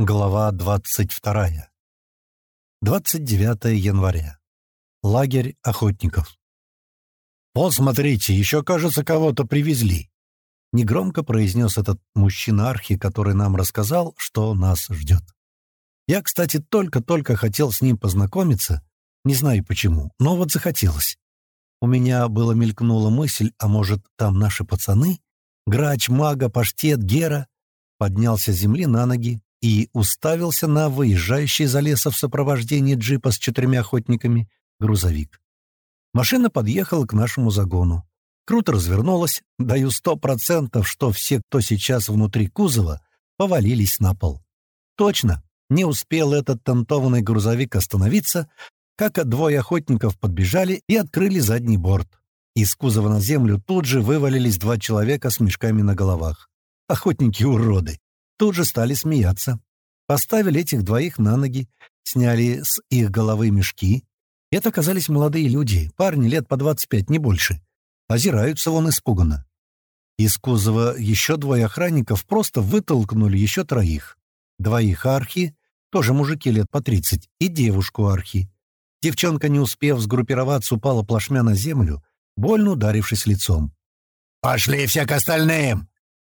Глава 22. 29 января. Лагерь охотников. «Вот смотрите, еще, кажется, кого-то привезли», — негромко произнес этот мужчина-архи, который нам рассказал, что нас ждет. Я, кстати, только-только хотел с ним познакомиться, не знаю почему, но вот захотелось. У меня было мелькнула мысль, а может, там наши пацаны? Грач, мага, паштет, гера. Поднялся с земли на ноги, и уставился на выезжающий за леса в сопровождении джипа с четырьмя охотниками грузовик. Машина подъехала к нашему загону. Круто развернулась, даю сто процентов, что все, кто сейчас внутри кузова, повалились на пол. Точно, не успел этот тантованный грузовик остановиться, как двое охотников подбежали и открыли задний борт. Из кузова на землю тут же вывалились два человека с мешками на головах. Охотники-уроды тут же стали смеяться. Поставили этих двоих на ноги, сняли с их головы мешки. Это оказались молодые люди, парни лет по 25, не больше. Озираются вон испуганно. Из кузова еще двое охранников просто вытолкнули еще троих. Двоих архи, тоже мужики лет по 30, и девушку архи. Девчонка, не успев сгруппироваться, упала плашмя на землю, больно ударившись лицом. «Пошли все к остальным!»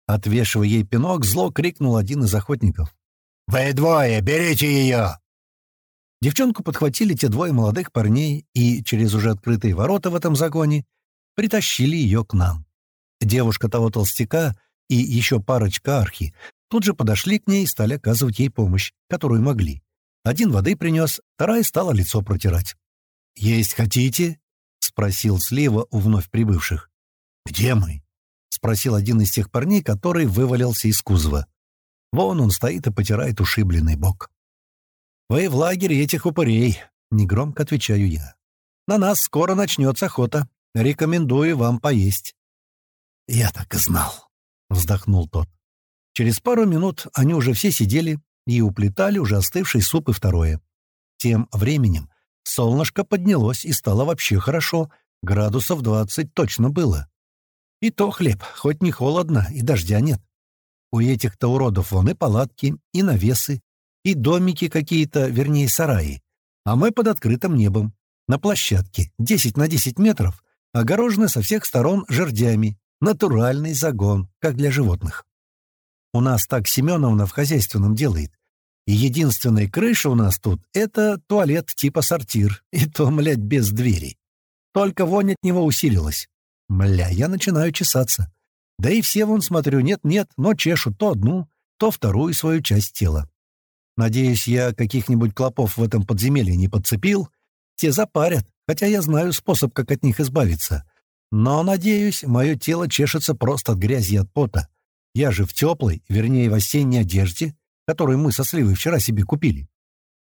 Отвешивая ей пинок, зло крикнул один из охотников. «Вы двое, берите ее!» Девчонку подхватили те двое молодых парней и через уже открытые ворота в этом загоне притащили ее к нам. Девушка того толстяка и еще парочка архи тут же подошли к ней и стали оказывать ей помощь, которую могли. Один воды принес, вторая стала лицо протирать. «Есть хотите?» — спросил Слива у вновь прибывших. «Где мы?» — спросил один из тех парней, который вывалился из кузова. Вон он стоит и потирает ушибленный бок. «Вы в лагере этих упырей», — негромко отвечаю я. «На нас скоро начнется охота. Рекомендую вам поесть». «Я так и знал», — вздохнул тот. Через пару минут они уже все сидели и уплетали уже остывший суп и второе. Тем временем солнышко поднялось и стало вообще хорошо, градусов двадцать точно было. И то хлеб, хоть не холодно, и дождя нет. У этих-то уродов вон и палатки, и навесы, и домики какие-то, вернее, сараи. А мы под открытым небом, на площадке, 10 на 10 метров, огорожены со всех сторон жердями, натуральный загон, как для животных. У нас так Семеновна в хозяйственном делает. И единственная крыша у нас тут — это туалет типа сортир, и то, млядь, без двери. Только вонь от него усилилась. Мля, я начинаю чесаться. Да и все вон смотрю, нет-нет, но чешут то одну, то вторую свою часть тела. Надеюсь, я каких-нибудь клопов в этом подземелье не подцепил. Те запарят, хотя я знаю способ, как от них избавиться. Но, надеюсь, мое тело чешется просто от грязи и от пота. Я же в теплой, вернее, в осенней одежде, которую мы со Сливой вчера себе купили.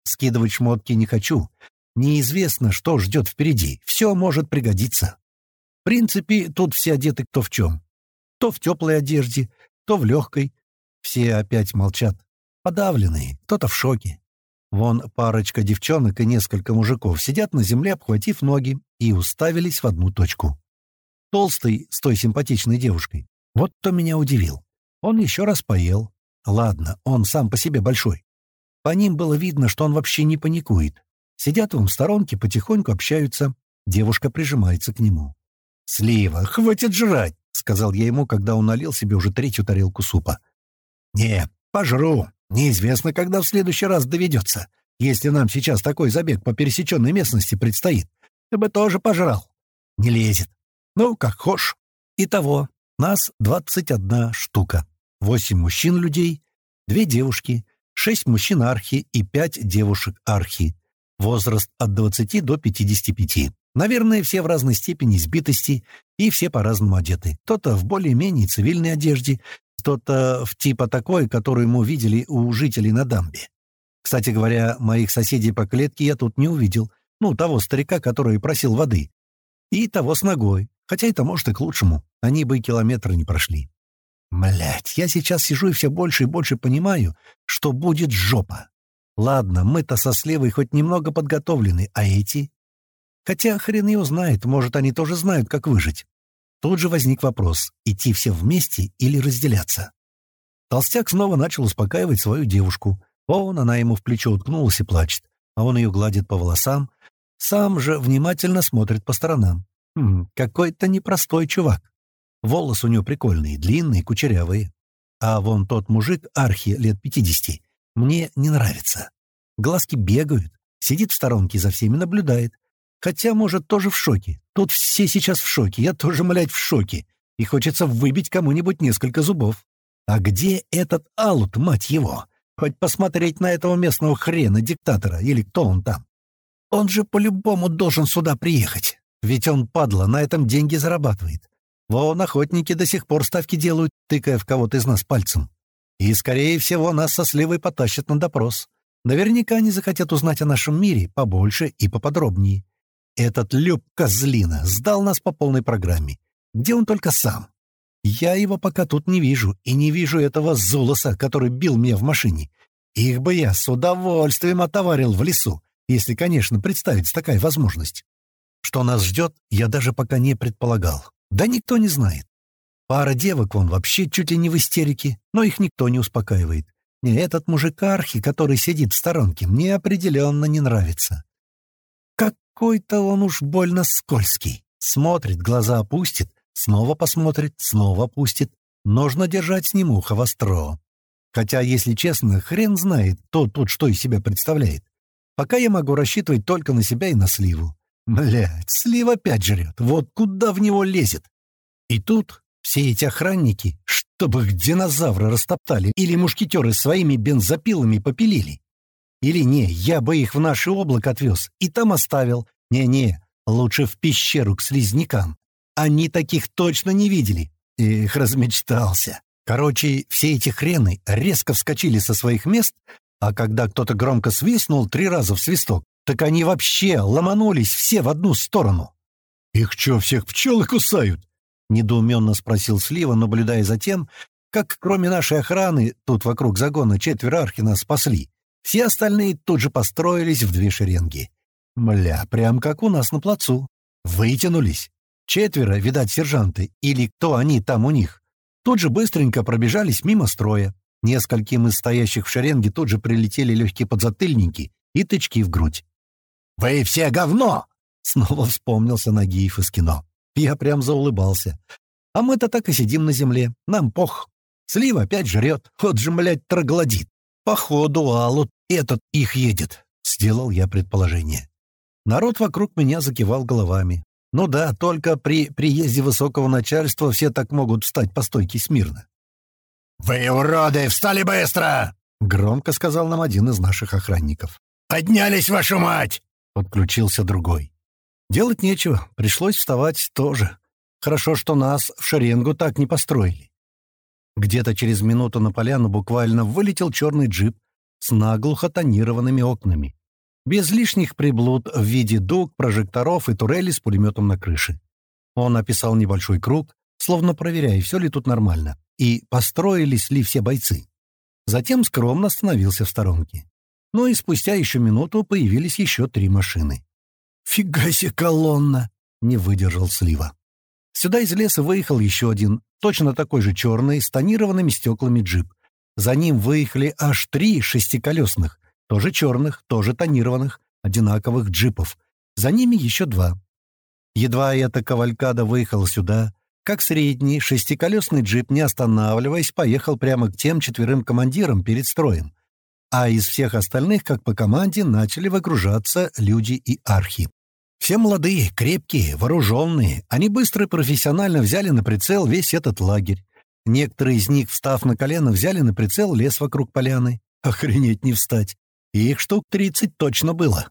Скидывать шмотки не хочу. Неизвестно, что ждет впереди. Все может пригодиться. Принципе, тут все одеты кто в чем. То в теплой одежде, то в легкой. Все опять молчат. Подавленные, кто-то в шоке. Вон парочка девчонок и несколько мужиков сидят на земле, обхватив ноги, и уставились в одну точку. Толстый с той симпатичной девушкой. Вот кто меня удивил. Он еще раз поел. Ладно, он сам по себе большой. По ним было видно, что он вообще не паникует. Сидят в сторонке, потихоньку общаются. Девушка прижимается к нему. «Слива, хватит жрать!» — сказал я ему, когда он налил себе уже третью тарелку супа. «Не, пожру. Неизвестно, когда в следующий раз доведется. Если нам сейчас такой забег по пересеченной местности предстоит, ты бы тоже пожрал. Не лезет. Ну, как хошь. Итого, нас двадцать одна штука. Восемь мужчин-людей, две девушки, шесть мужчин-архи и пять девушек-архи. Возраст от двадцати до пятидесяти пяти. Наверное, все в разной степени сбитости и все по-разному одеты. Кто-то в более-менее цивильной одежде, кто-то в типа такой, которую мы видели у жителей на дамбе. Кстати говоря, моих соседей по клетке я тут не увидел. Ну, того старика, который просил воды. И того с ногой. Хотя это может и к лучшему. Они бы и километра не прошли. Блять, я сейчас сижу и все больше и больше понимаю, что будет жопа. Ладно, мы-то со Слевой хоть немного подготовлены, а эти? Хотя хрен его знает, может, они тоже знают, как выжить. Тут же возник вопрос, идти все вместе или разделяться. Толстяк снова начал успокаивать свою девушку. Вон она ему в плечо уткнулась и плачет, а он ее гладит по волосам, сам же внимательно смотрит по сторонам. Хм, какой-то непростой чувак. Волосы у него прикольные, длинные, кучерявые. А вон тот мужик, архи, лет пятидесяти, мне не нравится. Глазки бегают, сидит в сторонке за всеми наблюдает. Хотя, может, тоже в шоке. Тут все сейчас в шоке, я тоже, млядь, в шоке. И хочется выбить кому-нибудь несколько зубов. А где этот Алут, мать его? Хоть посмотреть на этого местного хрена-диктатора, или кто он там. Он же по-любому должен сюда приехать. Ведь он, падла, на этом деньги зарабатывает. Вон охотники до сих пор ставки делают, тыкая в кого-то из нас пальцем. И, скорее всего, нас со Сливой потащат на допрос. Наверняка они захотят узнать о нашем мире побольше и поподробнее. Этот Люб Козлина сдал нас по полной программе. Где он только сам? Я его пока тут не вижу, и не вижу этого Зулоса, который бил меня в машине. Их бы я с удовольствием отоварил в лесу, если, конечно, представится такая возможность. Что нас ждет, я даже пока не предполагал. Да никто не знает. Пара девок вон вообще чуть ли не в истерике, но их никто не успокаивает. Не этот мужик Архи, который сидит в сторонке, мне определенно не нравится. Какой-то он уж больно скользкий. Смотрит, глаза опустит, снова посмотрит, снова опустит. Нужно держать с ним ухо востро. Хотя, если честно, хрен знает, кто тут что из себя представляет. Пока я могу рассчитывать только на себя и на сливу. Блядь, слив опять жрет. Вот куда в него лезет. И тут все эти охранники, чтобы их динозавры растоптали или мушкетеры своими бензопилами попилили. Или не, я бы их в наше облако отвез и там оставил. Не-не, лучше в пещеру к слизнякам. Они таких точно не видели. Их размечтался. Короче, все эти хрены резко вскочили со своих мест, а когда кто-то громко свистнул три раза в свисток, так они вообще ломанулись все в одну сторону. «Их что, всех пчелы кусают?» — недоуменно спросил Слива, наблюдая за тем, как кроме нашей охраны тут вокруг загона четверо архина спасли. Все остальные тут же построились в две шеренги. Мля, прям как у нас на плацу. Вытянулись. Четверо, видать, сержанты, или кто они там у них. Тут же быстренько пробежались мимо строя. Нескольким из стоящих в шеренге тут же прилетели легкие подзатыльники и тычки в грудь. «Вы все говно!» — снова вспомнился Нагиев из кино. Я прям заулыбался. А мы-то так и сидим на земле. Нам пох. Слива опять жрет. Вот же, блядь, троглодит. Походу, Алут этот их едет. Сделал я предположение. Народ вокруг меня закивал головами. Ну да, только при приезде высокого начальства все так могут встать по стойке смирно. «Вы, уроды, встали быстро!» — громко сказал нам один из наших охранников. «Поднялись, вашу мать!» — подключился другой. Делать нечего, пришлось вставать тоже. Хорошо, что нас в шеренгу так не построили. Где-то через минуту на поляну буквально вылетел черный джип с наглухо тонированными окнами. Без лишних приблуд в виде дуг, прожекторов и турели с пулеметом на крыше. Он описал небольшой круг, словно проверяя, все ли тут нормально, и построились ли все бойцы. Затем скромно остановился в сторонке. Ну и спустя еще минуту появились еще три машины. «Фига себе колонна!» — не выдержал Слива. Сюда из леса выехал еще один, точно такой же черный, с тонированными стеклами джип. За ним выехали аж три шестиколесных, тоже черных, тоже тонированных, одинаковых джипов. За ними еще два. Едва эта кавалькада выехала сюда, как средний шестиколесный джип, не останавливаясь, поехал прямо к тем четверым командирам перед строем. А из всех остальных, как по команде, начали выгружаться люди и архи. Все молодые, крепкие, вооруженные. Они быстро и профессионально взяли на прицел весь этот лагерь. Некоторые из них, встав на колено, взяли на прицел лес вокруг поляны. Охренеть не встать. Их штук тридцать точно было.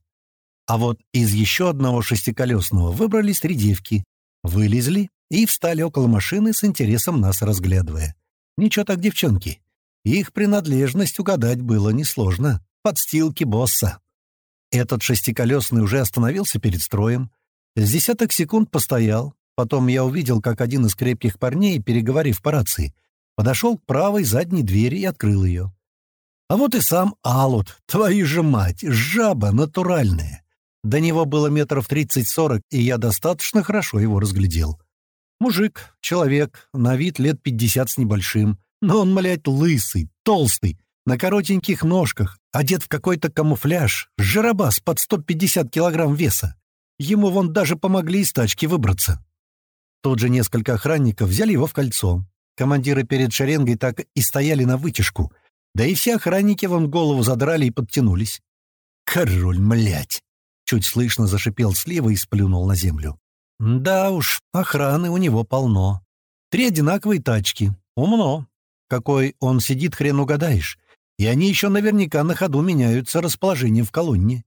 А вот из еще одного шестиколесного выбрались три девки. Вылезли и встали около машины с интересом нас разглядывая. Ничего так, девчонки. Их принадлежность угадать было несложно. Подстилки босса. Этот шестиколесный уже остановился перед строем. С десяток секунд постоял. Потом я увидел, как один из крепких парней, переговорив по рации, подошел к правой задней двери и открыл ее. А вот и сам Алут, твою же мать, жаба натуральная. До него было метров тридцать-сорок, и я достаточно хорошо его разглядел. Мужик, человек, на вид лет пятьдесят с небольшим, но он, млядь, лысый, толстый, на коротеньких ножках, одет в какой-то камуфляж, жиробас под 150 килограмм веса. Ему вон даже помогли из тачки выбраться. Тут же несколько охранников взяли его в кольцо. Командиры перед шеренгой так и стояли на вытяжку. Да и все охранники вон голову задрали и подтянулись. «Король, млять!» — чуть слышно зашипел слева и сплюнул на землю. «Да уж, охраны у него полно. Три одинаковые тачки. Умно. Какой он сидит, хрен угадаешь. И они еще наверняка на ходу меняются расположением в колонне.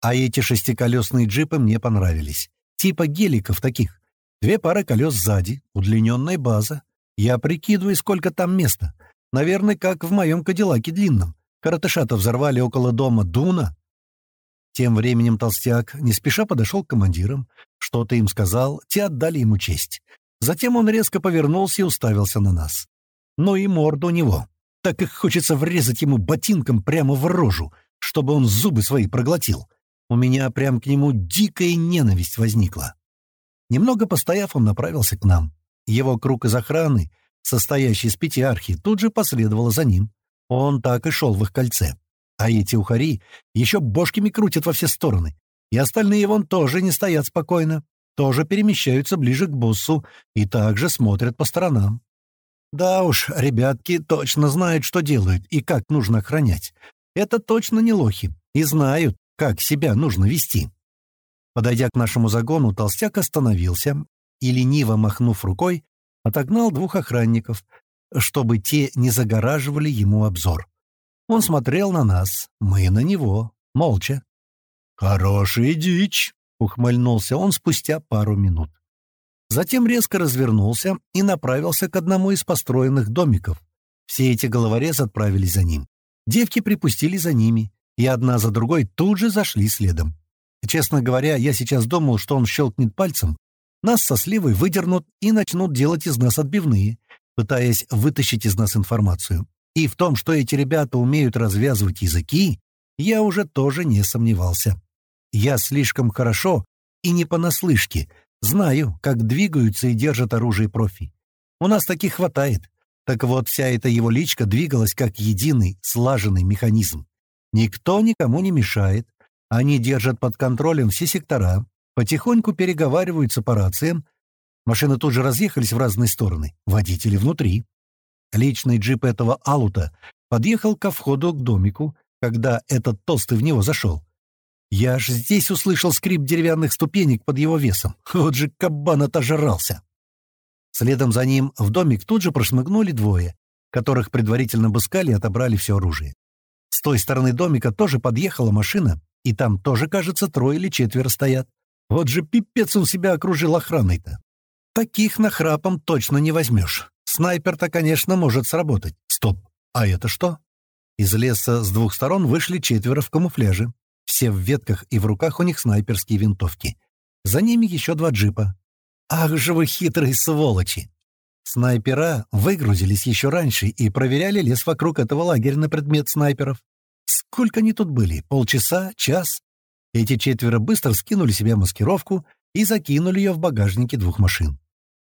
А эти шестиколесные джипы мне понравились. Типа геликов таких. Две пары колес сзади, удлиненная база. Я прикидываю, сколько там места. Наверное, как в моем Кадиллаке длинном. Коротыша-то взорвали около дома Дуна. Тем временем толстяк не спеша подошел к командирам, что-то им сказал, те отдали ему честь. Затем он резко повернулся и уставился на нас. Ну и морду у него. Так как хочется врезать ему ботинком прямо в рожу, чтобы он зубы свои проглотил. У меня прям к нему дикая ненависть возникла. Немного постояв, он направился к нам. Его круг из охраны, состоящий из пяти архи, тут же последовало за ним. Он так и шел в их кольце. А эти ухари еще бошками крутят во все стороны. И остальные вон тоже не стоят спокойно, тоже перемещаются ближе к боссу и также смотрят по сторонам. Да уж, ребятки точно знают, что делают и как нужно охранять. Это точно не лохи и знают, как себя нужно вести. Подойдя к нашему загону, толстяк остановился и, лениво махнув рукой, отогнал двух охранников, чтобы те не загораживали ему обзор. Он смотрел на нас, мы на него, молча. «Хорошая дичь!» — ухмыльнулся он спустя пару минут. Затем резко развернулся и направился к одному из построенных домиков. Все эти головорезы отправились за ним. Девки припустили за ними, и одна за другой тут же зашли следом. Честно говоря, я сейчас думал, что он щелкнет пальцем, нас со сливой выдернут и начнут делать из нас отбивные, пытаясь вытащить из нас информацию. И в том, что эти ребята умеют развязывать языки, я уже тоже не сомневался. Я слишком хорошо и не понаслышке знаю, как двигаются и держат оружие профи. У нас таких хватает. Так вот, вся эта его личка двигалась как единый, слаженный механизм. Никто никому не мешает. Они держат под контролем все сектора, потихоньку переговариваются по рациям. Машины тут же разъехались в разные стороны, водители внутри. Личный джип этого Алута подъехал ко входу к домику, когда этот толстый в него зашел. Я аж здесь услышал скрип деревянных ступенек под его весом. Вот же кабан отожрался. Следом за ним в домик тут же прошмыгнули двое, которых предварительно обыскали и отобрали все оружие. С той стороны домика тоже подъехала машина, и там тоже, кажется, трое или четверо стоят. Вот же пипец он себя окружил охраной-то. Таких нахрапом точно не возьмешь. Снайпер-то, конечно, может сработать. Стоп, а это что? Из леса с двух сторон вышли четверо в камуфляже. Все в ветках и в руках у них снайперские винтовки. За ними еще два джипа. Ах же вы хитрые сволочи! Снайпера выгрузились еще раньше и проверяли лес вокруг этого лагеря на предмет снайперов. Сколько они тут были? Полчаса? Час? Эти четверо быстро скинули себе маскировку и закинули ее в багажники двух машин.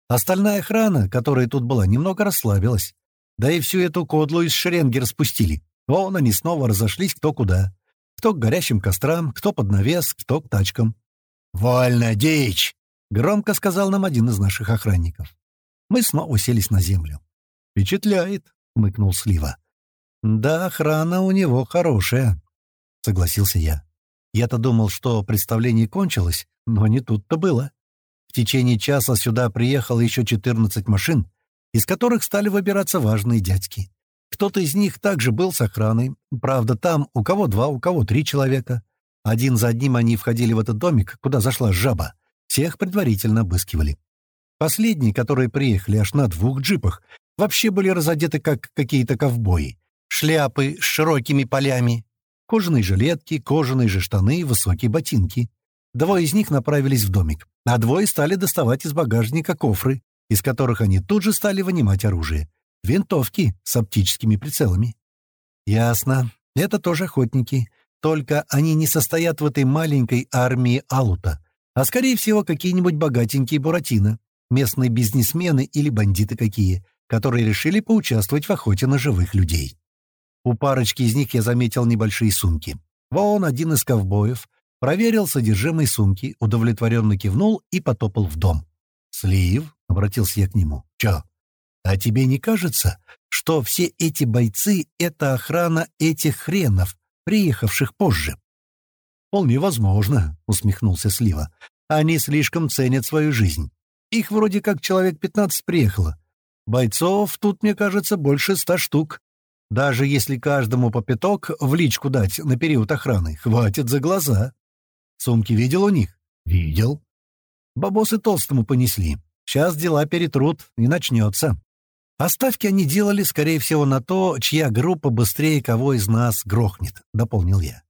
Остальная охрана, которая тут была, немного расслабилась. Да и всю эту кодлу из шеренги распустили. Вон они снова разошлись кто куда. Кто к горящим кострам, кто под навес, кто к тачкам. «Вольно, дичь!» — громко сказал нам один из наших охранников. Мы снова уселись на землю. «Впечатляет», — мыкнул Слива. «Да, охрана у него хорошая», — согласился я. Я-то думал, что представление кончилось, но не тут-то было. В течение часа сюда приехало еще 14 машин, из которых стали выбираться важные дядьки. Кто-то из них также был с охраной. Правда, там у кого два, у кого три человека. Один за одним они входили в этот домик, куда зашла жаба. Всех предварительно обыскивали. Последние, которые приехали аж на двух джипах, вообще были разодеты как какие-то ковбои. Шляпы с широкими полями, кожаные жилетки, кожаные же штаны, высокие ботинки. Двое из них направились в домик, а двое стали доставать из багажника кофры, из которых они тут же стали вынимать оружие. Винтовки с оптическими прицелами. Ясно. Это тоже охотники. Только они не состоят в этой маленькой армии Алута, а, скорее всего, какие-нибудь богатенькие буратино, местные бизнесмены или бандиты какие, которые решили поучаствовать в охоте на живых людей. У парочки из них я заметил небольшие сумки. Вон один из ковбоев проверил содержимое сумки, удовлетворенно кивнул и потопал в дом. «Слив», — обратился я к нему, — «чё? А тебе не кажется, что все эти бойцы — это охрана этих хренов, приехавших позже?» «Вполне возможно», — усмехнулся Слива. «Они слишком ценят свою жизнь. Их вроде как человек пятнадцать приехало. Бойцов тут, мне кажется, больше ста штук. Даже если каждому по пяток в личку дать на период охраны, хватит за глаза. Сумки видел у них? Видел. Бабосы толстому понесли. Сейчас дела перетрут, и начнется. Оставки они делали, скорее всего, на то, чья группа быстрее кого из нас грохнет, — дополнил я.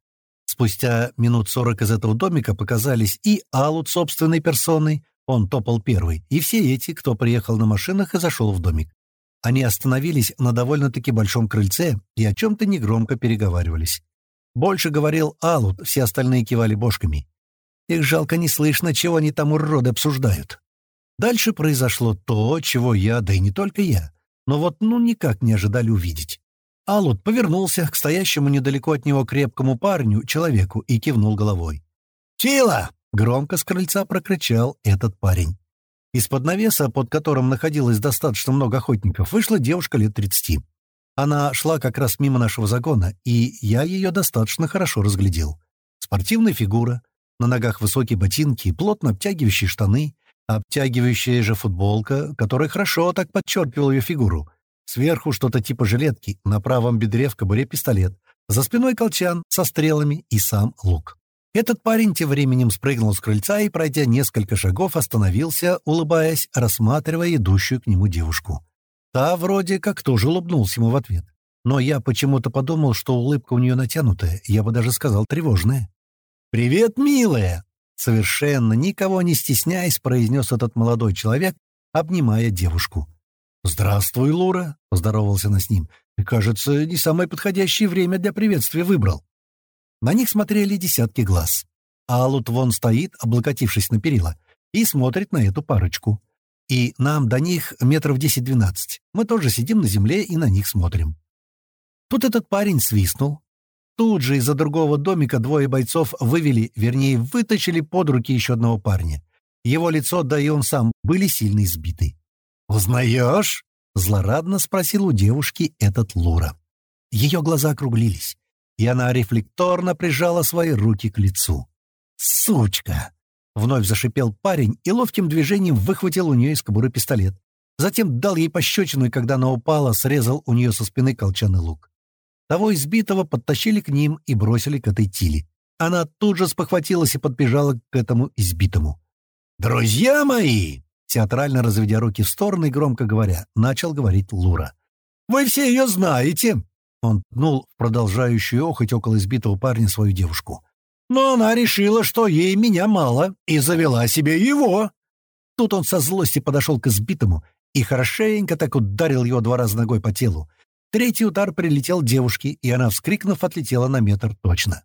Спустя минут сорок из этого домика показались и Алут собственной персоной, он топал первый, и все эти, кто приехал на машинах и зашел в домик. Они остановились на довольно-таки большом крыльце и о чем-то негромко переговаривались. Больше говорил Алут, все остальные кивали бошками. Их жалко не слышно, чего они там уроды обсуждают. Дальше произошло то, чего я, да и не только я, но вот ну никак не ожидали увидеть. Алут повернулся к стоящему недалеко от него крепкому парню, человеку, и кивнул головой. «Тила!» — громко с крыльца прокричал этот парень. Из-под навеса, под которым находилось достаточно много охотников, вышла девушка лет 30. Она шла как раз мимо нашего загона, и я ее достаточно хорошо разглядел. Спортивная фигура, на ногах высокие ботинки, плотно обтягивающие штаны, обтягивающая же футболка, которая хорошо так подчеркивала ее фигуру. Сверху что-то типа жилетки, на правом бедре в кобуре пистолет, за спиной колчан со стрелами и сам лук. Этот парень тем временем спрыгнул с крыльца и, пройдя несколько шагов, остановился, улыбаясь, рассматривая идущую к нему девушку. Та вроде как тоже улыбнулся ему в ответ. Но я почему-то подумал, что улыбка у нее натянутая, я бы даже сказал тревожная. «Привет, милая!» Совершенно никого не стесняясь, произнес этот молодой человек, обнимая девушку. «Здравствуй, Лура!» — поздоровался она с ним. «Ты, кажется, не самое подходящее время для приветствия выбрал». На них смотрели десятки глаз. Алут вон стоит, облокотившись на перила, и смотрит на эту парочку. И нам до них метров десять-двенадцать. Мы тоже сидим на земле и на них смотрим. Тут этот парень свистнул. Тут же из-за другого домика двое бойцов вывели, вернее, вытащили под руки еще одного парня. Его лицо, да и он сам, были сильно избиты. «Узнаешь?» — злорадно спросил у девушки этот Лура. Ее глаза округлились и она рефлекторно прижала свои руки к лицу. «Сучка!» — вновь зашипел парень и ловким движением выхватил у нее из кобуры пистолет. Затем дал ей пощечину, и когда она упала, срезал у нее со спины колчаный лук. Того избитого подтащили к ним и бросили к этой Тиле. Она тут же спохватилась и подбежала к этому избитому. «Друзья мои!» Театрально разведя руки в стороны и громко говоря, начал говорить Лура. «Вы все ее знаете. Он пнул в продолжающую охоть около избитого парня свою девушку. «Но она решила, что ей меня мало, и завела себе его!» Тут он со злости подошел к избитому и хорошенько так ударил его два раза ногой по телу. Третий удар прилетел девушке, и она, вскрикнув, отлетела на метр точно.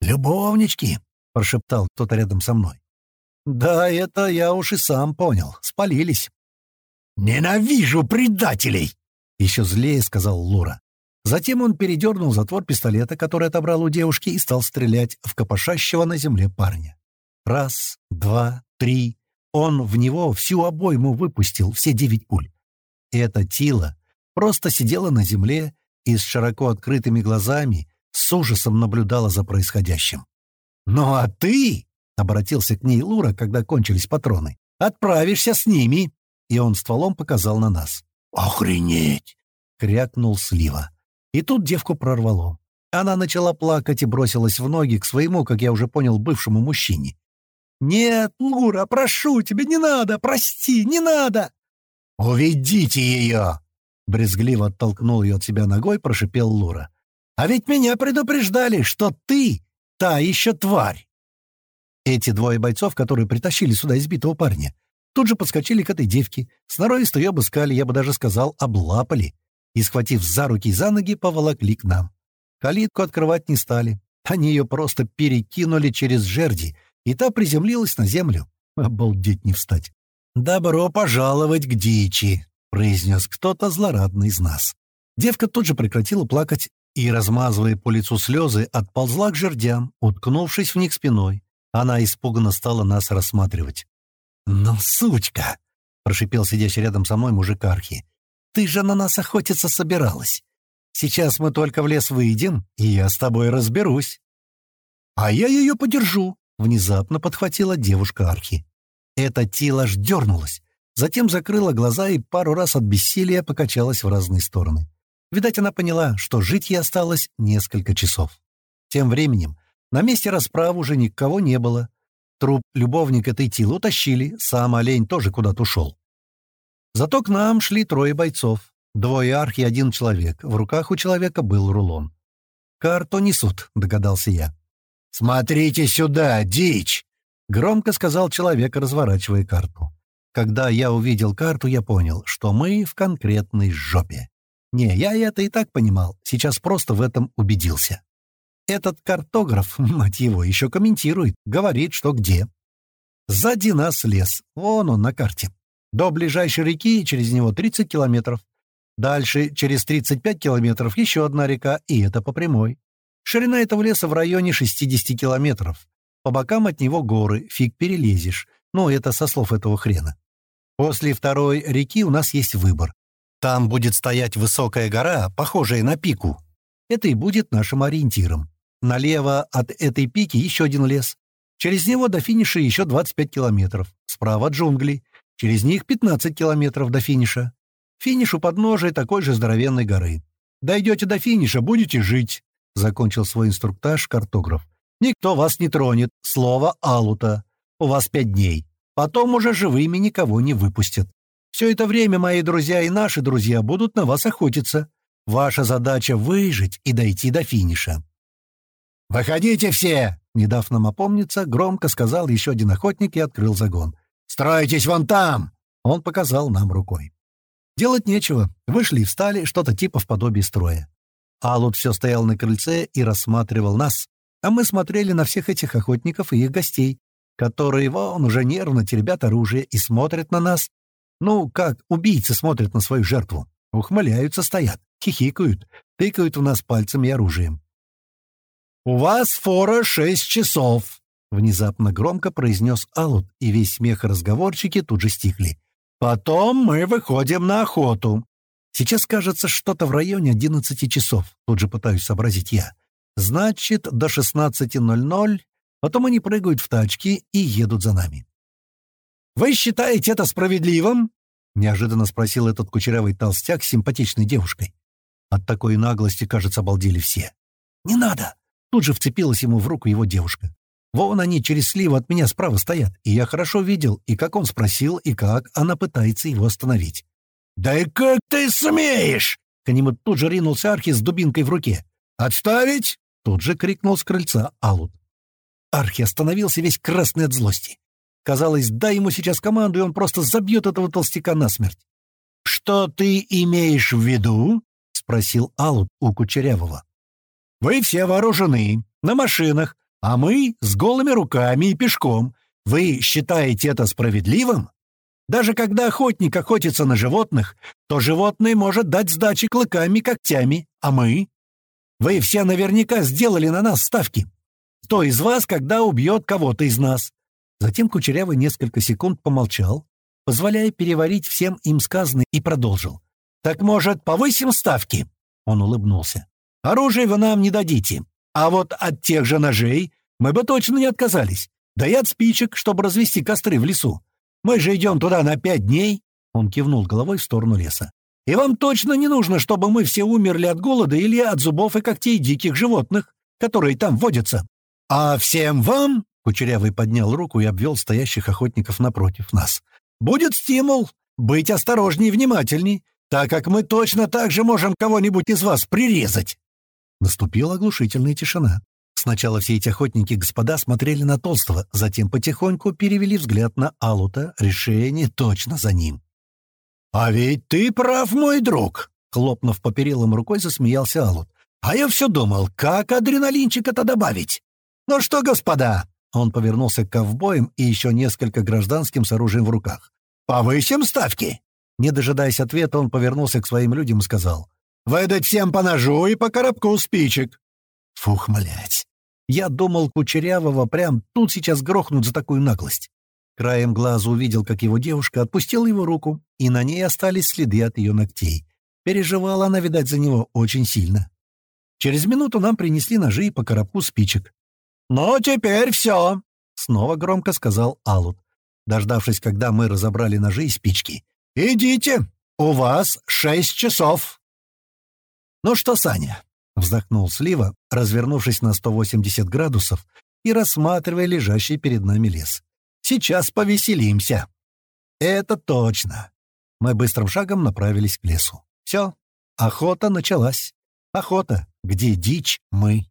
«Любовнички!» — прошептал кто-то рядом со мной. «Да, это я уж и сам понял. Спалились». «Ненавижу предателей!» — еще злее сказал Лура. Затем он передернул затвор пистолета, который отобрал у девушки, и стал стрелять в копошащего на земле парня. Раз, два, три. Он в него всю обойму выпустил, все девять пуль. Эта Тила просто сидела на земле и с широко открытыми глазами с ужасом наблюдала за происходящим. «Ну а ты?» — обратился к ней Лура, когда кончились патроны. «Отправишься с ними!» И он стволом показал на нас. «Охренеть!» — крякнул Слива. И тут девку прорвало. Она начала плакать и бросилась в ноги к своему, как я уже понял, бывшему мужчине. «Нет, Лура, прошу тебя, не надо! Прости, не надо!» «Уведите ее!» Брезгливо оттолкнул ее от себя ногой, прошипел Лура. «А ведь меня предупреждали, что ты та еще тварь!» Эти двое бойцов, которые притащили сюда избитого парня, тут же подскочили к этой девке, сноровисто ее обыскали, я бы даже сказал, облапали и, схватив за руки и за ноги, поволокли к нам. Калитку открывать не стали. Они ее просто перекинули через жерди, и та приземлилась на землю. Обалдеть не встать. «Добро пожаловать к дичи!» — произнес кто-то злорадный из нас. Девка тут же прекратила плакать и, размазывая по лицу слезы, отползла к жердям, уткнувшись в них спиной. Она испуганно стала нас рассматривать. «Ну, сучка!» — прошипел сидящий рядом со мной мужик Архи. «Ты же на нас охотиться собиралась. Сейчас мы только в лес выйдем, и я с тобой разберусь». «А я ее подержу», — внезапно подхватила девушка Архи. Эта Тила аж дернулась, затем закрыла глаза и пару раз от бессилия покачалась в разные стороны. Видать, она поняла, что жить ей осталось несколько часов. Тем временем на месте расправы уже никого не было. Труп любовника этой Тилы утащили, сам олень тоже куда-то ушел. Зато к нам шли трое бойцов. Двое арх и один человек. В руках у человека был рулон. «Карту несут», — догадался я. «Смотрите сюда, дичь!» — громко сказал человек, разворачивая карту. Когда я увидел карту, я понял, что мы в конкретной жопе. Не, я это и так понимал, сейчас просто в этом убедился. Этот картограф, мать его, еще комментирует, говорит, что где. Сзади нас лес, вон он на карте. До ближайшей реки через него 30 километров. Дальше, через 35 километров, еще одна река, и это по прямой. Ширина этого леса в районе 60 километров. По бокам от него горы, фиг перелезешь. Ну, это со слов этого хрена. После второй реки у нас есть выбор. Там будет стоять высокая гора, похожая на пику. Это и будет нашим ориентиром. Налево от этой пики еще один лес. Через него до финиша еще 25 километров. Справа джунгли. Через них 15 километров до финиша. Финиш у подножия такой же здоровенной горы. Дойдете до финиша, будете жить. — закончил свой инструктаж картограф. «Никто вас не тронет. Слово Алута. У вас пять дней. Потом уже живыми никого не выпустят. Все это время мои друзья и наши друзья будут на вас охотиться. Ваша задача — выжить и дойти до финиша». «Выходите все!» — не дав нам опомниться, громко сказал еще один охотник и открыл загон. «Стройтесь вон там!» — он показал нам рукой. Делать нечего. Вышли и встали, что-то типа в подобии строя. Алут все стоял на крыльце и рассматривал нас, а мы смотрели на всех этих охотников и их гостей, которые вон уже нервно теребят оружие и смотрят на нас. Ну, как убийцы смотрят на свою жертву. Ухмыляются, стоят, хихикают, тыкают в нас пальцем и оружием. «У вас фора шесть часов», — внезапно громко произнес Алут, и весь смех и разговорчики тут же стихли. «Потом мы выходим на охоту. Сейчас кажется что-то в районе 11 часов, тут же пытаюсь сообразить я. Значит, до 16.00, потом они прыгают в тачки и едут за нами. «Вы считаете это справедливым?» — неожиданно спросил этот кучерявый толстяк с симпатичной девушкой. От такой наглости, кажется, обалдели все. «Не надо!» — тут же вцепилась ему в руку его девушка. Вон они через сливу от меня справа стоят, и я хорошо видел, и как он спросил, и как она пытается его остановить. «Да и как ты смеешь?» К нему тут же ринулся Архи с дубинкой в руке. «Отставить!» — тут же крикнул с крыльца Алут. Архи остановился весь красный от злости. Казалось, дай ему сейчас команду, и он просто забьет этого толстяка насмерть. «Что ты имеешь в виду?» — спросил Алут у Кучерявого. «Вы все вооружены, на машинах, а мы с голыми руками и пешком. Вы считаете это справедливым?» Даже когда охотник охотится на животных, то животное может дать сдачи клыками когтями, а мы? Вы все наверняка сделали на нас ставки. Кто из вас когда убьет кого-то из нас?» Затем Кучерявый несколько секунд помолчал, позволяя переварить всем им сказанное, и продолжил. «Так, может, повысим ставки?» Он улыбнулся. «Оружие вы нам не дадите. А вот от тех же ножей мы бы точно не отказались. Да и от спичек, чтобы развести костры в лесу. Мы же идем туда на пять дней!» Он кивнул головой в сторону леса. «И вам точно не нужно, чтобы мы все умерли от голода или от зубов и когтей диких животных, которые там водятся. А всем вам...» — Кучерявый поднял руку и обвел стоящих охотников напротив нас. «Будет стимул быть осторожней и внимательней, так как мы точно так же можем кого-нибудь из вас прирезать!» Наступила оглушительная тишина. Сначала все эти охотники-господа смотрели на Толстого, затем потихоньку перевели взгляд на Алута, решение точно за ним. «А ведь ты прав, мой друг!» — хлопнув по перилам рукой, засмеялся Алут. «А я все думал, как адреналинчик это добавить? Ну что, господа?» Он повернулся к ковбоям и еще несколько гражданским с оружием в руках. «Повысим ставки!» Не дожидаясь ответа, он повернулся к своим людям и сказал. Выдать всем по ножу и по коробку спичек». Фух, млять. Я думал, Кучерявого прям тут сейчас грохнут за такую наглость. Краем глаза увидел, как его девушка отпустила его руку, и на ней остались следы от ее ногтей. Переживала она, видать, за него очень сильно. Через минуту нам принесли ножи и по коробку спичек. «Ну, теперь все!» — снова громко сказал Алут, дождавшись, когда мы разобрали ножи и спички. «Идите! У вас шесть часов!» «Ну что, Саня?» — вздохнул Слива, развернувшись на 180 градусов и рассматривая лежащий перед нами лес. «Сейчас повеселимся!» «Это точно!» Мы быстрым шагом направились к лесу. Все, охота началась. Охота, где дичь мы.